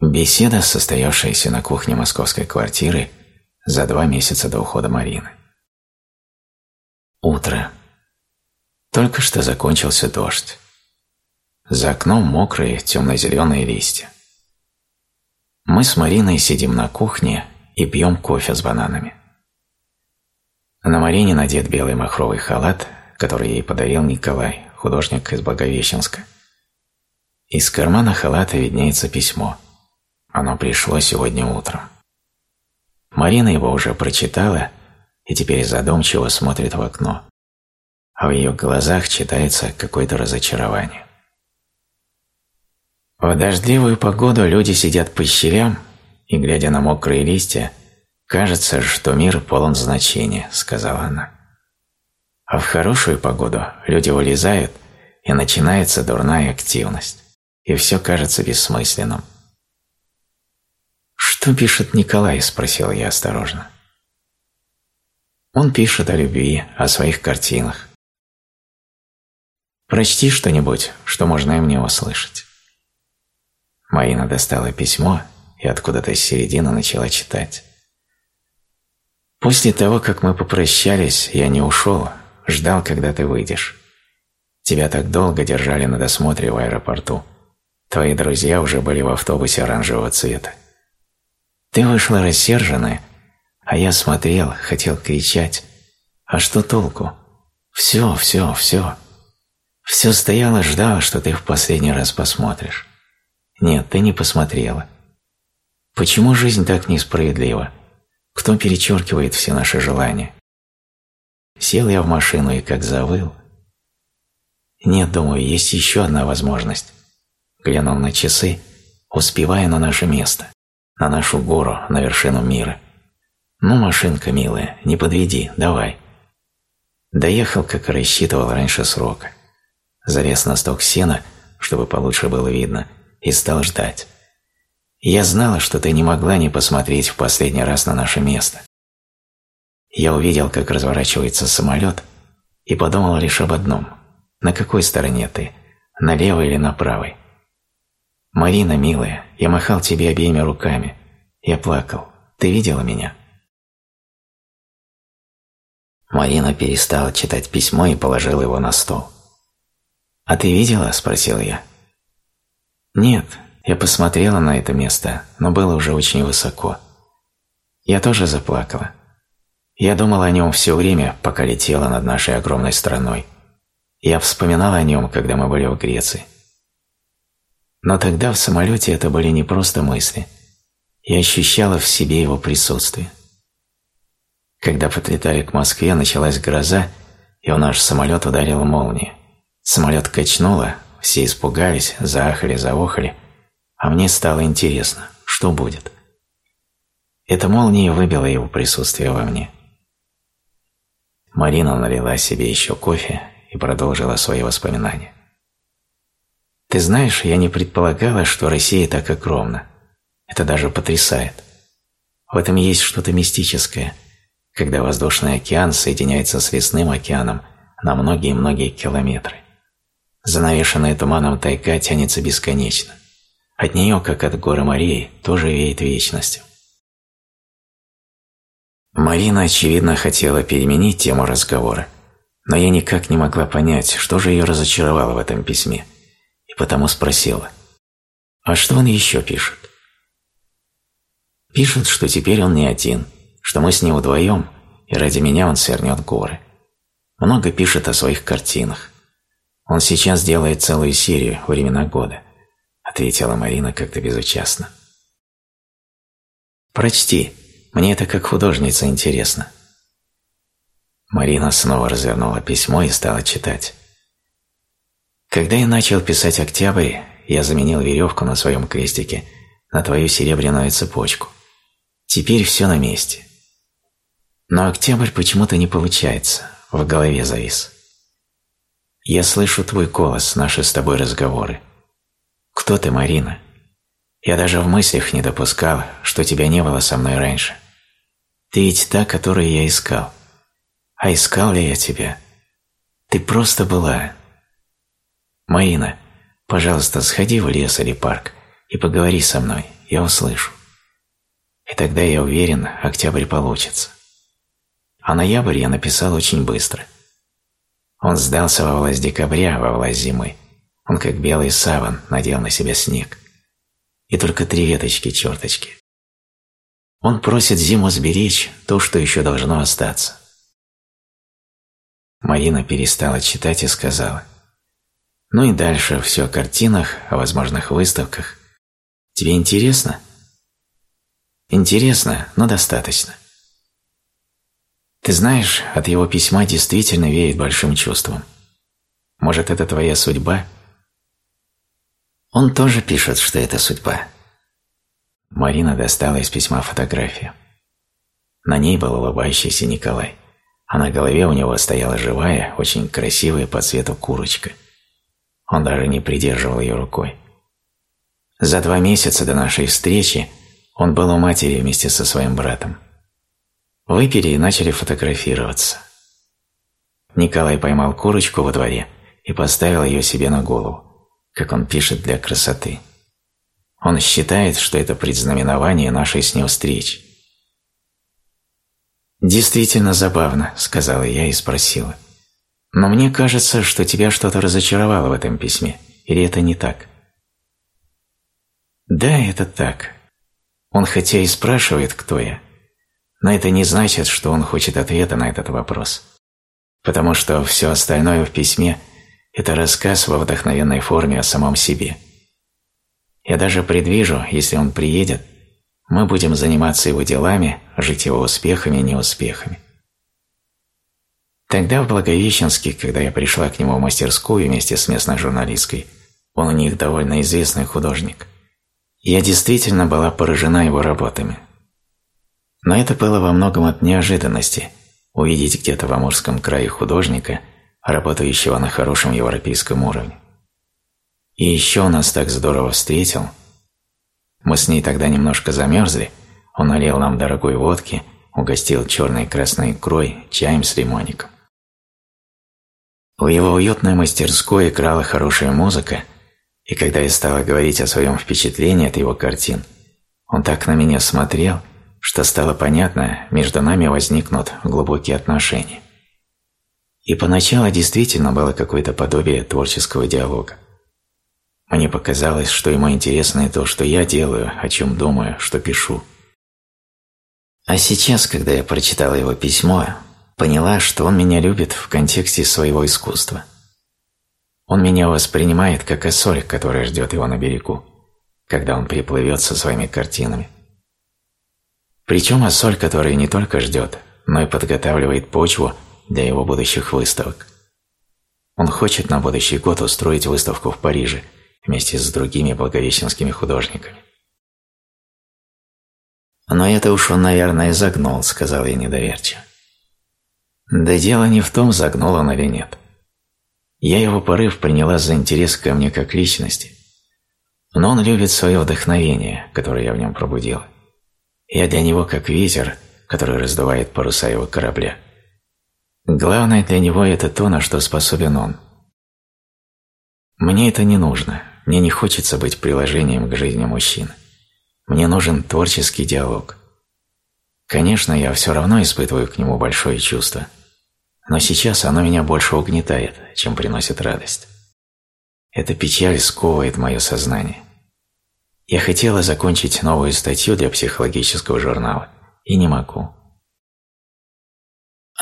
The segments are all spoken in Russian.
Беседа, состоявшаяся на кухне московской квартиры за два месяца до ухода Марины. Утро. Только что закончился дождь. За окном мокрые темно-зеленые листья. Мы с Мариной сидим на кухне и пьем кофе с бананами. На Марине надет белый махровый халат, который ей подарил Николай, художник из Благовещенска. Из кармана халата виднеется письмо. Оно пришло сегодня утром. Марина его уже прочитала и теперь задумчиво смотрит в окно. А в ее глазах читается какое-то разочарование. В дождливую погоду люди сидят по щелям и, глядя на мокрые листья, кажется, что мир полон значения, сказала она. А в хорошую погоду люди вылезают, и начинается дурная активность, и все кажется бессмысленным. «Что пишет Николай?» – спросил я осторожно. Он пишет о любви, о своих картинах. Прочти что-нибудь, что можно и мне услышать. Марина достала письмо и откуда-то с середины начала читать. После того, как мы попрощались, я не ушел, ждал, когда ты выйдешь. Тебя так долго держали на досмотре в аэропорту. Твои друзья уже были в автобусе оранжевого цвета. Ты вышла рассерженная, а я смотрел, хотел кричать. А что толку? Все, все, все. Все стояло, ждало, что ты в последний раз посмотришь. Нет, ты не посмотрела. Почему жизнь так несправедлива? Кто перечеркивает все наши желания? Сел я в машину и как завыл. Нет, думаю, есть еще одна возможность. Глянул на часы, успевая на наше место на нашу гору, на вершину мира. Ну, машинка милая, не подведи, давай. Доехал, как и рассчитывал раньше срока. Залез на сток сена, чтобы получше было видно, и стал ждать. Я знала, что ты не могла не посмотреть в последний раз на наше место. Я увидел, как разворачивается самолет, и подумал лишь об одном. На какой стороне ты? На левой или на правой? «Марина, милая, я махал тебе обеими руками. Я плакал. Ты видела меня?» Марина перестала читать письмо и положила его на стол. «А ты видела?» – спросил я. «Нет, я посмотрела на это место, но было уже очень высоко. Я тоже заплакала. Я думала о нем все время, пока летела над нашей огромной страной. Я вспоминала о нем, когда мы были в Греции. Но тогда в самолете это были не просто мысли. Я ощущала в себе его присутствие. Когда подлетали к Москве, началась гроза, и в наш самолет ударила молния. Самолет качнуло, все испугались, заахали, заохали, а мне стало интересно, что будет. Эта молния выбила его присутствие во мне. Марина налила себе еще кофе и продолжила свои воспоминания. Ты знаешь, я не предполагала, что Россия так огромна. Это даже потрясает. В этом есть что-то мистическое, когда воздушный океан соединяется с лесным океаном на многие-многие километры. Занавешенная туманом тайга тянется бесконечно. От нее, как от горы Марии, тоже веет вечностью. Марина, очевидно, хотела переменить тему разговора, но я никак не могла понять, что же ее разочаровало в этом письме – и потому спросила, «А что он еще пишет?» Пишет, что теперь он не один, что мы с ним вдвоем, и ради меня он свернет горы. Много пишет о своих картинах. Он сейчас делает целую серию «Времена года», ответила Марина как-то безучастно. «Прочти, мне это как художница интересно». Марина снова развернула письмо и стала читать. Когда я начал писать «Октябрь», я заменил веревку на своем крестике на твою серебряную цепочку. Теперь все на месте. Но «Октябрь» почему-то не получается, в голове завис. Я слышу твой голос, наши с тобой разговоры. Кто ты, Марина? Я даже в мыслях не допускал, что тебя не было со мной раньше. Ты ведь та, которую я искал. А искал ли я тебя? Ты просто была, «Марина, пожалуйста, сходи в лес или парк и поговори со мной, я услышу. И тогда, я уверен, октябрь получится. А ноябрь я написал очень быстро. Он сдался во власть декабря, во власть зимы. Он как белый саван надел на себя снег. И только три веточки-черточки. Он просит зиму сберечь то, что еще должно остаться. Марина перестала читать и сказала. Ну и дальше все о картинах, о возможных выставках. Тебе интересно? Интересно, но достаточно. Ты знаешь, от его письма действительно веет большим чувством. Может, это твоя судьба? Он тоже пишет, что это судьба. Марина достала из письма фотографию. На ней был улыбающийся Николай, а на голове у него стояла живая, очень красивая по цвету курочка. Он даже не придерживал ее рукой. За два месяца до нашей встречи он был у матери вместе со своим братом. Выпили и начали фотографироваться. Николай поймал курочку во дворе и поставил ее себе на голову, как он пишет для красоты. Он считает, что это предзнаменование нашей с ним встречи. «Действительно забавно», — сказала я и спросила. «Но мне кажется, что тебя что-то разочаровало в этом письме. Или это не так?» «Да, это так. Он хотя и спрашивает, кто я, но это не значит, что он хочет ответа на этот вопрос. Потому что все остальное в письме – это рассказ во вдохновенной форме о самом себе. Я даже предвижу, если он приедет, мы будем заниматься его делами, жить его успехами и неуспехами. Тогда в Благовещенске, когда я пришла к нему в мастерскую вместе с местной журналисткой, он у них довольно известный художник, я действительно была поражена его работами – но это было во многом от неожиданности – увидеть где-то в Амурском крае художника, работающего на хорошем европейском уровне. И еще нас так здорово встретил. Мы с ней тогда немножко замерзли, он налил нам дорогой водки, угостил черной и красной икрой, чаем с лимонником. В его уютной мастерской играла хорошая музыка, и когда я стала говорить о своем впечатлении от его картин, он так на меня смотрел – что стало понятно, между нами возникнут глубокие отношения. И поначалу действительно было какое-то подобие творческого диалога. Мне показалось, что ему интересно и то, что я делаю, о чем думаю, что пишу. А сейчас, когда я прочитала его письмо, поняла, что он меня любит в контексте своего искусства. Он меня воспринимает как осоль, которая ждет его на берегу, когда он приплывет со своими картинами. Причем Ассоль, который не только ждет, но и подготавливает почву для его будущих выставок. Он хочет на будущий год устроить выставку в Париже вместе с другими благовещенскими художниками. «Но это уж он, наверное, загнул», — сказал я недоверчиво. Да дело не в том, загнул он или нет. Я его порыв приняла за интерес ко мне как личности. Но он любит свое вдохновение, которое я в нем пробудила. Я для него как ветер, который раздувает паруса его корабля. Главное для него это то, на что способен он. Мне это не нужно, мне не хочется быть приложением к жизни мужчины. Мне нужен творческий диалог. Конечно, я все равно испытываю к нему большое чувство, но сейчас оно меня больше угнетает, чем приносит радость. Эта печаль сковывает мое сознание. Я хотела закончить новую статью для психологического журнала, и не могу.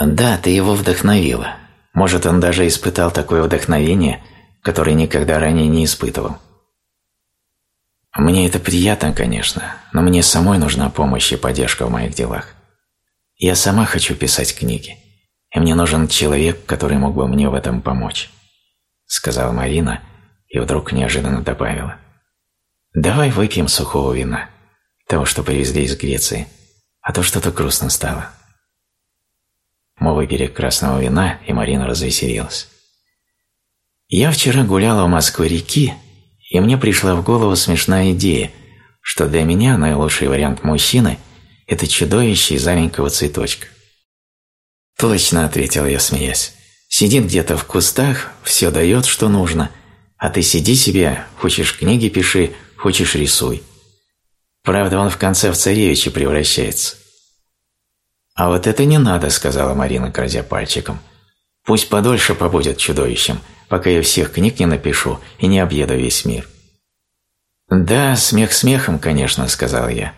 Да, ты его вдохновила. Может, он даже испытал такое вдохновение, которое никогда ранее не испытывал. Мне это приятно, конечно, но мне самой нужна помощь и поддержка в моих делах. Я сама хочу писать книги, и мне нужен человек, который мог бы мне в этом помочь», — сказала Марина и вдруг неожиданно добавила. Давай выпьем сухого вина, того, что привезли из Греции, а то что-то грустно стало. Мы выпили красного вина, и Марина развеселилась. Я вчера гуляла в Москве-реки, и мне пришла в голову смешная идея, что для меня наилучший вариант мужчины – это чудовище из аленького цветочка. «Точно», – ответил я, смеясь. «Сидит где-то в кустах, все дает, что нужно, а ты сиди себе, хочешь книги пиши, хочешь рисуй. Правда, он в конце в царевича превращается. «А вот это не надо», — сказала Марина, грозя пальчиком. «Пусть подольше побудет чудовищем, пока я всех книг не напишу и не объеду весь мир». «Да, смех смехом, конечно», — сказал я.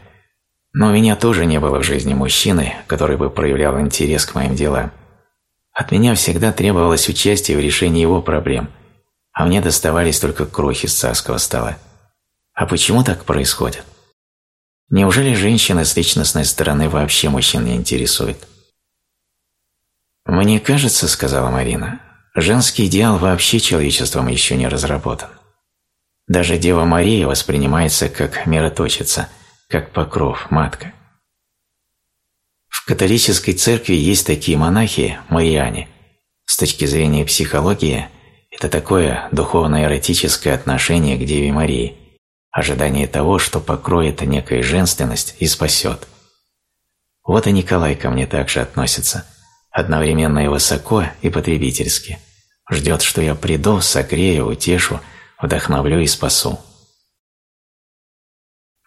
«Но у меня тоже не было в жизни мужчины, который бы проявлял интерес к моим делам. От меня всегда требовалось участие в решении его проблем, а мне доставались только крохи с царского стола. А почему так происходит? Неужели женщины с личностной стороны вообще мужчин не интересуют? «Мне кажется, — сказала Марина, — женский идеал вообще человечеством еще не разработан. Даже Дева Мария воспринимается как мироточица, как покров, матка. В католической церкви есть такие монахи, мариане. С точки зрения психологии, это такое духовно-эротическое отношение к Деве Марии, ожидание того, что покроет некая женственность и спасет. Вот и Николай ко мне также относится, одновременно и высоко, и потребительски. Ждет, что я приду, согрею, утешу, вдохновлю и спасу.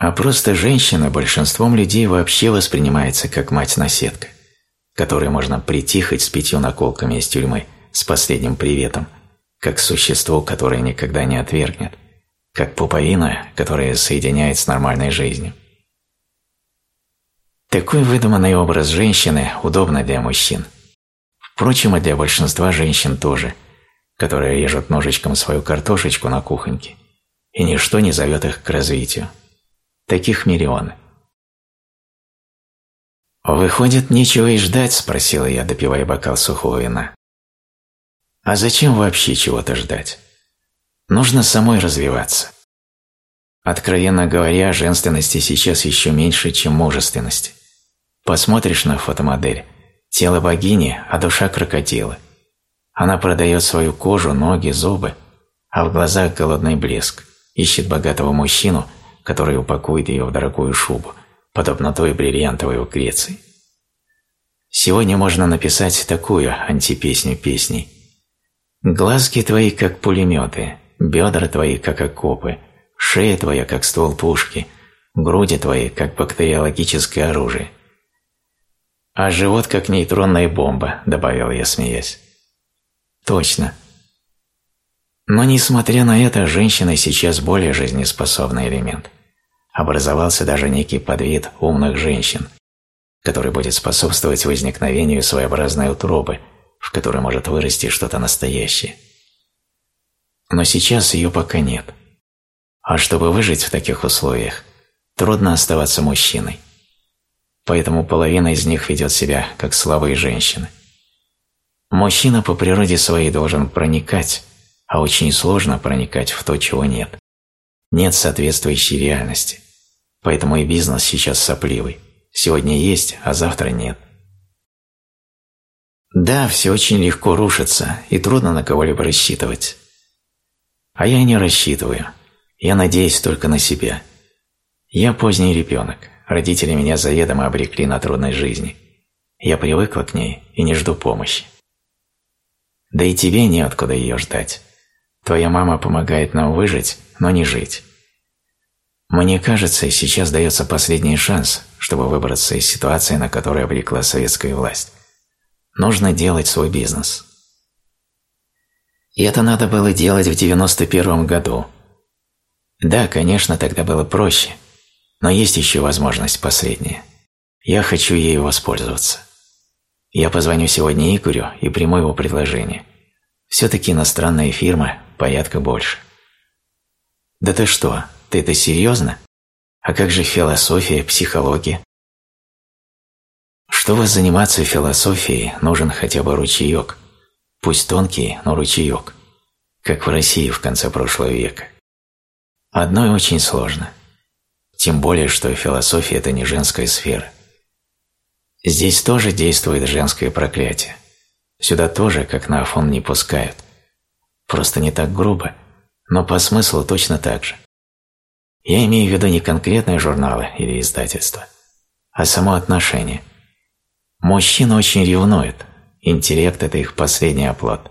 А просто женщина большинством людей вообще воспринимается как мать-наседка, которой можно прийти хоть с пятью наколками из тюрьмы, с последним приветом, как существо, которое никогда не отвергнет, как пуповина, которая соединяет с нормальной жизнью. Такой выдуманный образ женщины удобно для мужчин. Впрочем, и для большинства женщин тоже, которые режут ножичком свою картошечку на кухоньке, и ничто не зовет их к развитию. Таких миллионы. «Выходит, нечего и ждать?» – спросила я, допивая бокал сухого вина. «А зачем вообще чего-то ждать? Нужно самой развиваться. Откровенно говоря, женственности сейчас еще меньше, чем мужественности. Посмотришь на фотомодель, тело богини, а душа крокодила. Она продает свою кожу, ноги, зубы, а в глазах голодный блеск, ищет богатого мужчину, который упакует ее в дорогую шубу, подобно той бриллиантовой в Греции. Сегодня можно написать такую антипесню песней. «Глазки твои, как пулеметы, бедра твои, как окопы, шея твоя, как ствол пушки, груди твои, как бактериологическое оружие. А живот, как нейтронная бомба, добавил я, смеясь. Точно. Но несмотря на это, женщина сейчас более жизнеспособный элемент. Образовался даже некий подвид умных женщин, который будет способствовать возникновению своеобразной утробы, в которой может вырасти что-то настоящее но сейчас ее пока нет. А чтобы выжить в таких условиях, трудно оставаться мужчиной. Поэтому половина из них ведет себя как слабые женщины. Мужчина по природе своей должен проникать, а очень сложно проникать в то, чего нет. Нет соответствующей реальности. Поэтому и бизнес сейчас сопливый. Сегодня есть, а завтра нет. Да, все очень легко рушится, и трудно на кого-либо рассчитывать. А я не рассчитываю. Я надеюсь только на себя. Я поздний ребенок. Родители меня заведомо обрекли на трудной жизни. Я привыкла к ней и не жду помощи. Да и тебе неоткуда ее ждать. Твоя мама помогает нам выжить, но не жить. Мне кажется, сейчас дается последний шанс, чтобы выбраться из ситуации, на которую обрекла советская власть. Нужно делать свой бизнес. И это надо было делать в 91 году. Да, конечно, тогда было проще, но есть еще возможность последняя. Я хочу ею воспользоваться. Я позвоню сегодня Игорю и приму его предложение. Все-таки иностранная фирма, порядка больше. Да ты что, ты это серьезно? А как же философия, психология? Чтобы заниматься философией, нужен хотя бы ручеек – пусть тонкий, но ручеек, как в России в конце прошлого века. Одно и очень сложно. Тем более, что философия – это не женская сфера. Здесь тоже действует женское проклятие. Сюда тоже, как на Афон, не пускают. Просто не так грубо, но по смыслу точно так же. Я имею в виду не конкретные журналы или издательства, а само отношение. Мужчина очень ревнует, Интеллект – это их последний оплот.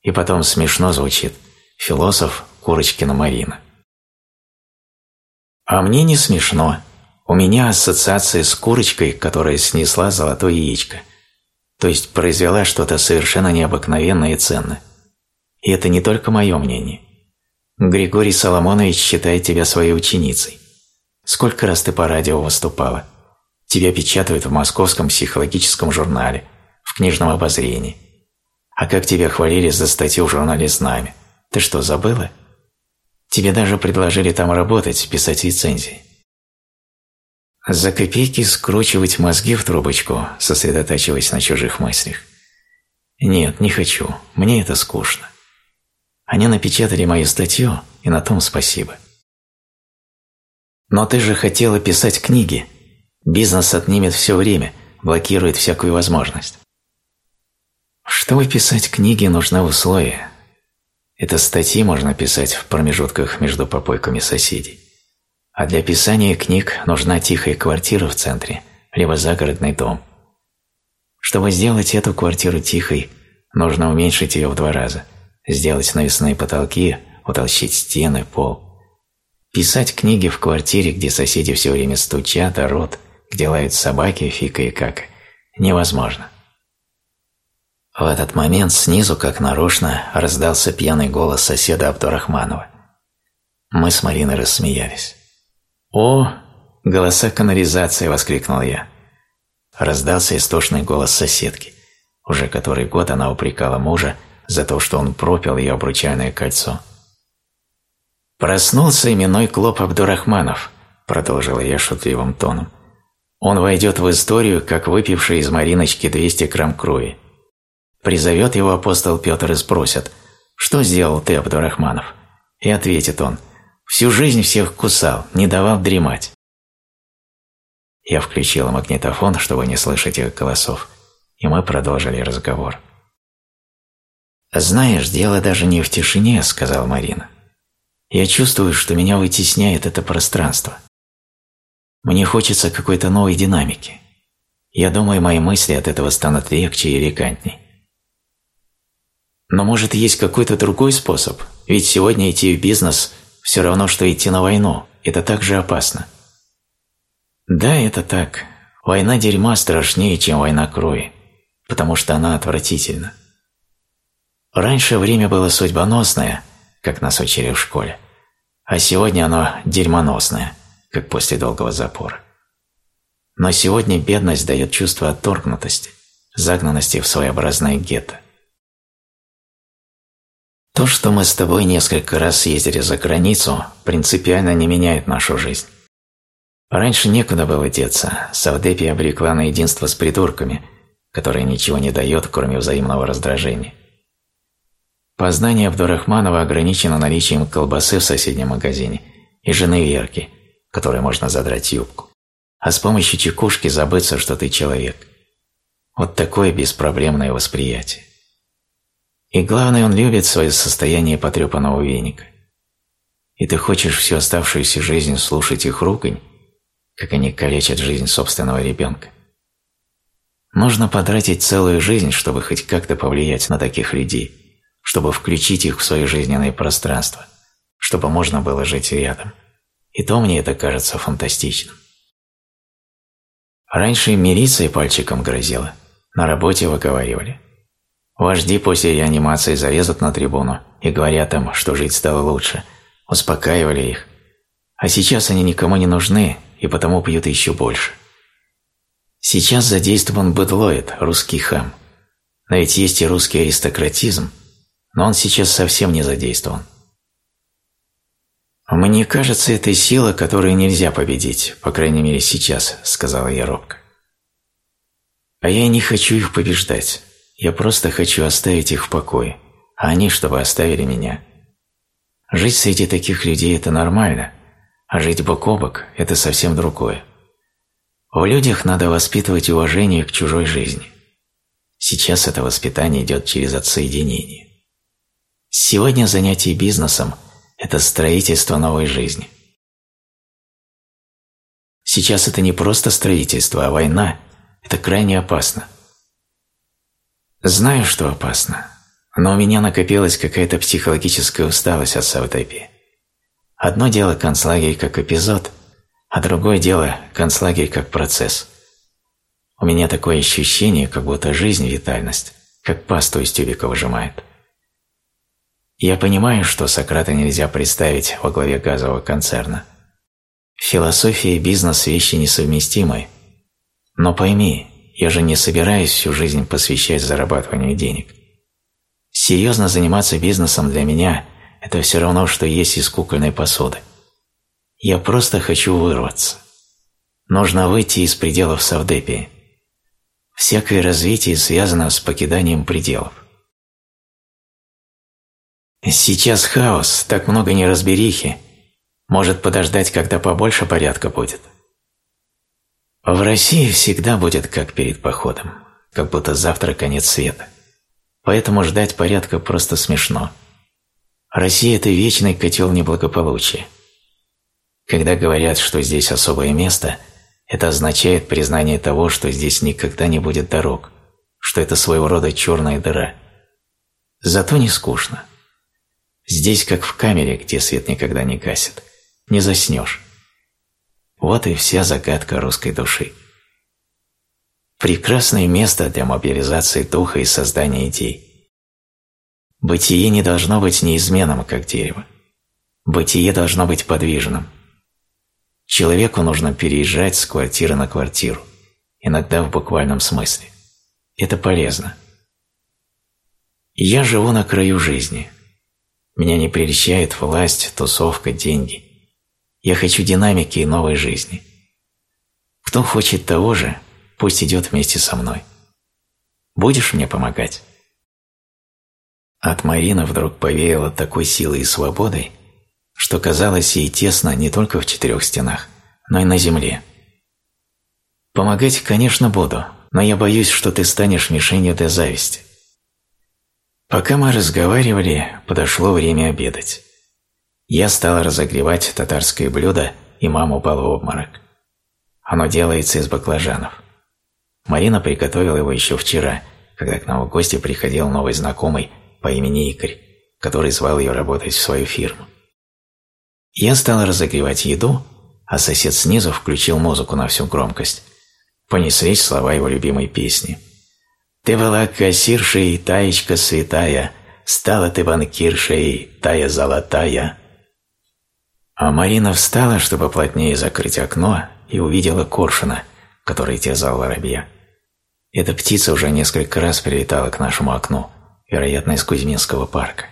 И потом смешно звучит. Философ Курочкина Марина. А мне не смешно. У меня ассоциация с курочкой, которая снесла золотое яичко. То есть произвела что-то совершенно необыкновенное и ценное. И это не только мое мнение. Григорий Соломонович считает тебя своей ученицей. Сколько раз ты по радио выступала? Тебя печатают в московском психологическом журнале, в книжном обозрении. А как тебя хвалили за статью в журнале «Знамя»? Ты что, забыла? Тебе даже предложили там работать, писать рецензии. За копейки скручивать мозги в трубочку, сосредотачиваясь на чужих мыслях. Нет, не хочу, мне это скучно. Они напечатали мою статью, и на том спасибо. Но ты же хотела писать книги. Бизнес отнимет все время, блокирует всякую возможность. Чтобы писать книги, нужны условия. Это статьи можно писать в промежутках между попойками соседей. А для писания книг нужна тихая квартира в центре, либо загородный дом. Чтобы сделать эту квартиру тихой, нужно уменьшить ее в два раза, сделать навесные потолки, утолщить стены, пол. Писать книги в квартире, где соседи все время стучат, орут, где лают собаки, фика и как, невозможно. В этот момент снизу, как нарочно, раздался пьяный голос соседа Абдурахманова. Мы с Мариной рассмеялись. «О, голоса канализации!» – воскликнул я. Раздался истошный голос соседки. Уже который год она упрекала мужа за то, что он пропил ее обручальное кольцо. «Проснулся именной клоп Абдурахманов», – продолжила я шутливым тоном. «Он войдет в историю, как выпивший из Мариночки 200 грамм крови. Призовет его апостол Петр и спросит, «Что сделал ты, Абдурахманов?» И ответит он, «Всю жизнь всех кусал, не давал дремать». Я включила магнитофон, чтобы не слышать их голосов, и мы продолжили разговор. «Знаешь, дело даже не в тишине», — сказала Марина. Я чувствую, что меня вытесняет это пространство. Мне хочется какой-то новой динамики. Я думаю, мои мысли от этого станут легче и элегантней. Но может есть какой-то другой способ? Ведь сегодня идти в бизнес все равно, что идти на войну. Это так же опасно. Да, это так. Война дерьма страшнее, чем война крови, потому что она отвратительна. Раньше время было судьбоносное – как нас учили в школе. А сегодня оно дерьмоносное, как после долгого запора. Но сегодня бедность дает чувство отторгнутости, загнанности в своеобразное гетто. То, что мы с тобой несколько раз съездили за границу, принципиально не меняет нашу жизнь. Раньше некуда было деться, Савдепи обрекла на единство с придурками, которое ничего не дает, кроме взаимного раздражения. Познание Абдурахманова ограничено наличием колбасы в соседнем магазине и жены Верки, которой можно задрать юбку, а с помощью чекушки забыться, что ты человек. Вот такое беспроблемное восприятие. И главное, он любит свое состояние потрепанного веника. И ты хочешь всю оставшуюся жизнь слушать их ругань, как они калечат жизнь собственного ребенка. Нужно потратить целую жизнь, чтобы хоть как-то повлиять на таких людей – чтобы включить их в свое жизненное пространство, чтобы можно было жить рядом. И то мне это кажется фантастичным. Раньше милиция пальчиком грозила, на работе выговаривали. Вожди после реанимации залезут на трибуну и говорят им, что жить стало лучше, успокаивали их. А сейчас они никому не нужны и потому пьют еще больше. Сейчас задействован быдлоид, русский хам. Но ведь есть и русский аристократизм – но он сейчас совсем не задействован. «Мне кажется, это сила, которую нельзя победить, по крайней мере сейчас», – сказала я робко. «А я не хочу их побеждать. Я просто хочу оставить их в покое, а они, чтобы оставили меня. Жить среди таких людей – это нормально, а жить бок о бок – это совсем другое. В людях надо воспитывать уважение к чужой жизни. Сейчас это воспитание идет через отсоединение. Сегодня занятие бизнесом – это строительство новой жизни. Сейчас это не просто строительство, а война. Это крайне опасно. Знаю, что опасно, но у меня накопилась какая-то психологическая усталость от Саутопии. Одно дело концлагерь как эпизод, а другое дело – концлагерь как процесс. У меня такое ощущение, как будто жизнь – витальность, как пасту из тюбика выжимает. Я понимаю, что Сократа нельзя представить во главе газового концерна. Философия и бизнес – вещи несовместимые. Но пойми, я же не собираюсь всю жизнь посвящать зарабатыванию денег. Серьезно заниматься бизнесом для меня – это все равно, что есть из кукольной посуды. Я просто хочу вырваться. Нужно выйти из пределов Савдепии. Всякое развитие связано с покиданием пределов. Сейчас хаос, так много неразберихи. Может подождать, когда побольше порядка будет. В России всегда будет как перед походом, как будто завтра конец света. Поэтому ждать порядка просто смешно. Россия – это вечный котел неблагополучия. Когда говорят, что здесь особое место, это означает признание того, что здесь никогда не будет дорог, что это своего рода черная дыра. Зато не скучно. Здесь как в камере, где свет никогда не гасит. Не заснешь. Вот и вся загадка русской души. Прекрасное место для мобилизации духа и создания идей. Бытие не должно быть неизменным, как дерево. Бытие должно быть подвижным. Человеку нужно переезжать с квартиры на квартиру, иногда в буквальном смысле. Это полезно. Я живу на краю жизни. Меня не прельщает власть, тусовка, деньги. Я хочу динамики и новой жизни. Кто хочет того же, Пусть идет вместе со мной. Будешь мне помогать?» От Марина вдруг повеяло такой силой и свободой, что казалось ей тесно не только в четырех стенах, но и на земле. «Помогать, конечно, буду, но я боюсь, что ты станешь мишенью для зависти». Пока мы разговаривали, подошло время обедать. Я стал разогревать татарское блюдо, и мама упала в обморок. Оно делается из баклажанов. Марина приготовила его еще вчера, когда к нам в гости приходил новый знакомый по имени Игорь, который звал ее работать в свою фирму. Я стал разогревать еду, а сосед снизу включил музыку на всю громкость. Понеслись слова его любимой песни. «Ты была кассиршей, таечка святая, стала ты банкиршей, тая золотая». А Марина встала, чтобы плотнее закрыть окно, и увидела коршуна, который терзал воробья. Эта птица уже несколько раз прилетала к нашему окну, вероятно, из Кузьминского парка.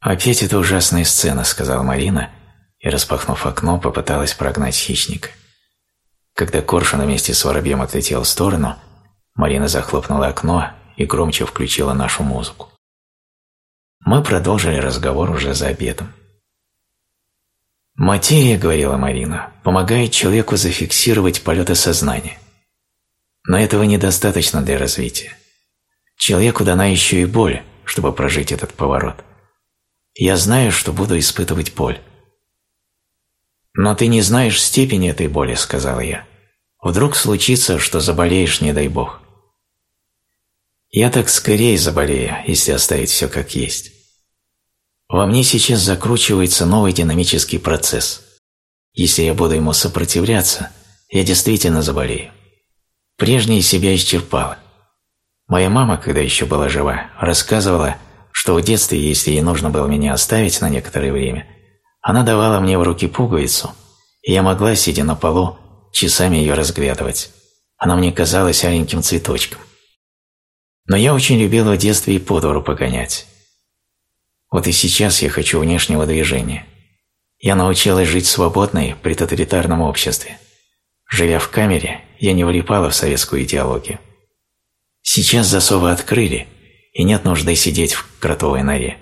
«Опять эта ужасная сцена», — сказала Марина, и, распахнув окно, попыталась прогнать хищника. Когда коршун вместе с воробьем отлетел в сторону, Марина захлопнула окно и громче включила нашу музыку. Мы продолжили разговор уже за обедом. «Материя, — говорила Марина, — помогает человеку зафиксировать полеты сознания. Но этого недостаточно для развития. Человеку дана еще и боль, чтобы прожить этот поворот. Я знаю, что буду испытывать боль. «Но ты не знаешь степени этой боли», — сказал я. «Вдруг случится, что заболеешь, не дай бог». Я так скорее заболею, если оставить все как есть. Во мне сейчас закручивается новый динамический процесс. Если я буду ему сопротивляться, я действительно заболею. Прежнее себя исчерпала. Моя мама, когда еще была жива, рассказывала, что в детстве, если ей нужно было меня оставить на некоторое время, она давала мне в руки пуговицу, и я могла, сидя на полу, часами ее разглядывать. Она мне казалась аленьким цветочком. Но я очень любила в детстве и по двору погонять. Вот и сейчас я хочу внешнего движения. Я научилась жить свободной при тоталитарном обществе. Живя в камере, я не влипала в советскую идеологию. Сейчас засовы открыли, и нет нужды сидеть в кротовой норе.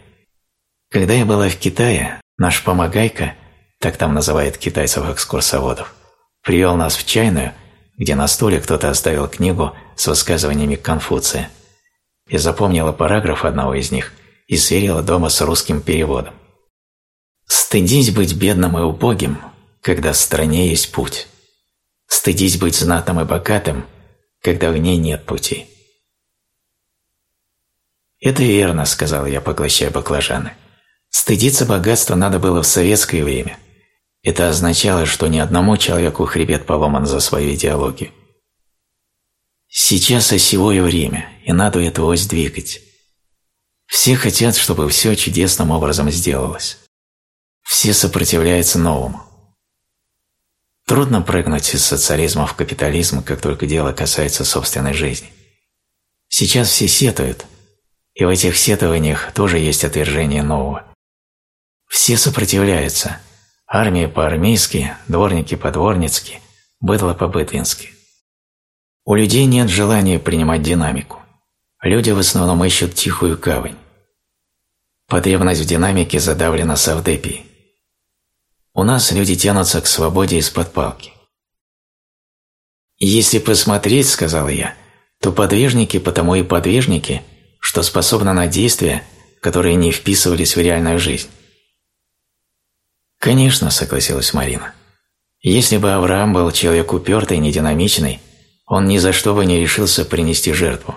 Когда я была в Китае, наш помогайка, так там называют китайцев-экскурсоводов, привел нас в чайную, где на столе кто-то оставил книгу с высказываниями Конфуция. Я запомнила параграф одного из них и сверила дома с русским переводом. «Стыдись быть бедным и убогим, когда в стране есть путь». Стыдись быть знатным и богатым, когда в ней нет пути. «Это верно», — сказал я, поглощая баклажаны. «Стыдиться богатства надо было в советское время. Это означало, что ни одному человеку хребет поломан за свою идеологию. Сейчас осевое время, и надо эту ось двигать. Все хотят, чтобы все чудесным образом сделалось. Все сопротивляются новому. Трудно прыгнуть из социализма в капитализм, как только дело касается собственной жизни. Сейчас все сетуют, и в этих сетованиях тоже есть отвержение нового. Все сопротивляются. Армия по-армейски, дворники по-дворницки, быдло по-быдлински. У людей нет желания принимать динамику. Люди в основном ищут тихую гавань. Потребность в динамике задавлена савдепией. У нас люди тянутся к свободе из-под палки. «Если посмотреть, — сказал я, — то подвижники потому и подвижники, что способны на действия, которые не вписывались в реальную жизнь. «Конечно», — согласилась Марина. «Если бы Авраам был человек упертый, нединамичный, он ни за что бы не решился принести жертву,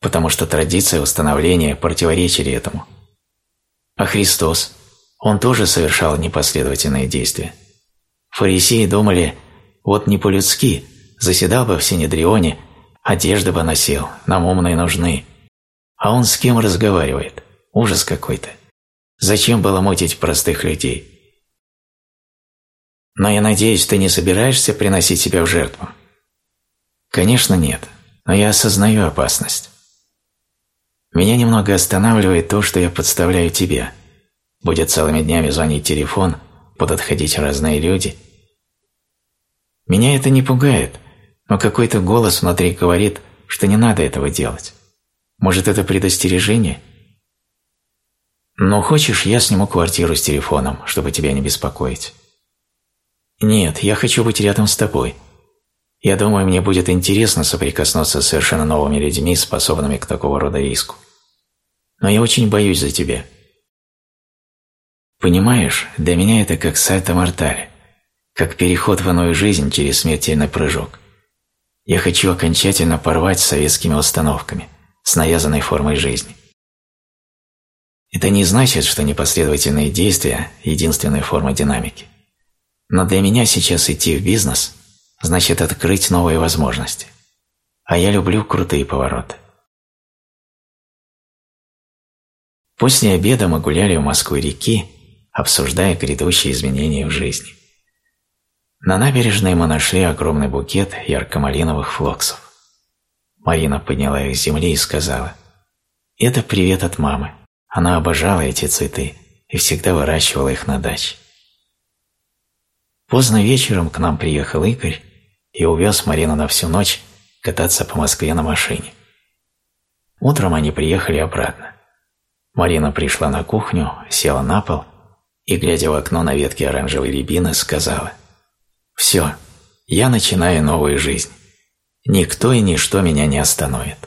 потому что традиция установления противоречили этому. А Христос, он тоже совершал непоследовательные действия. Фарисеи думали, вот не по-людски, заседал бы в Синедрионе, одежды бы носил, нам умные нужны. А он с кем разговаривает? Ужас какой-то. Зачем было мутить простых людей? Но я надеюсь, ты не собираешься приносить себя в жертву? Конечно, нет, но я осознаю опасность. Меня немного останавливает то, что я подставляю тебя. Будет целыми днями звонить телефон, будут ходить разные люди. Меня это не пугает, но какой-то голос внутри говорит, что не надо этого делать. Может, это предостережение? Но хочешь, я сниму квартиру с телефоном, чтобы тебя не беспокоить. Нет, я хочу быть рядом с тобой. Я думаю, мне будет интересно соприкоснуться с совершенно новыми людьми, способными к такого рода риску. Но я очень боюсь за тебя. Понимаешь, для меня это как сальто мортале, как переход в иную жизнь через смертельный прыжок. Я хочу окончательно порвать с советскими установками, с навязанной формой жизни. Это не значит, что непоследовательные действия – единственная форма динамики. Но для меня сейчас идти в бизнес значит открыть новые возможности. А я люблю крутые повороты. После обеда мы гуляли у Москвы реки, обсуждая грядущие изменения в жизни. На набережной мы нашли огромный букет ярко-малиновых флоксов. Марина подняла их с земли и сказала, «Это привет от мамы. Она обожала эти цветы и всегда выращивала их на даче». Поздно вечером к нам приехал Игорь и увез Марину на всю ночь кататься по Москве на машине. Утром они приехали обратно. Марина пришла на кухню, села на пол и, глядя в окно на ветке оранжевой рябины, сказала «Все, я начинаю новую жизнь. Никто и ничто меня не остановит».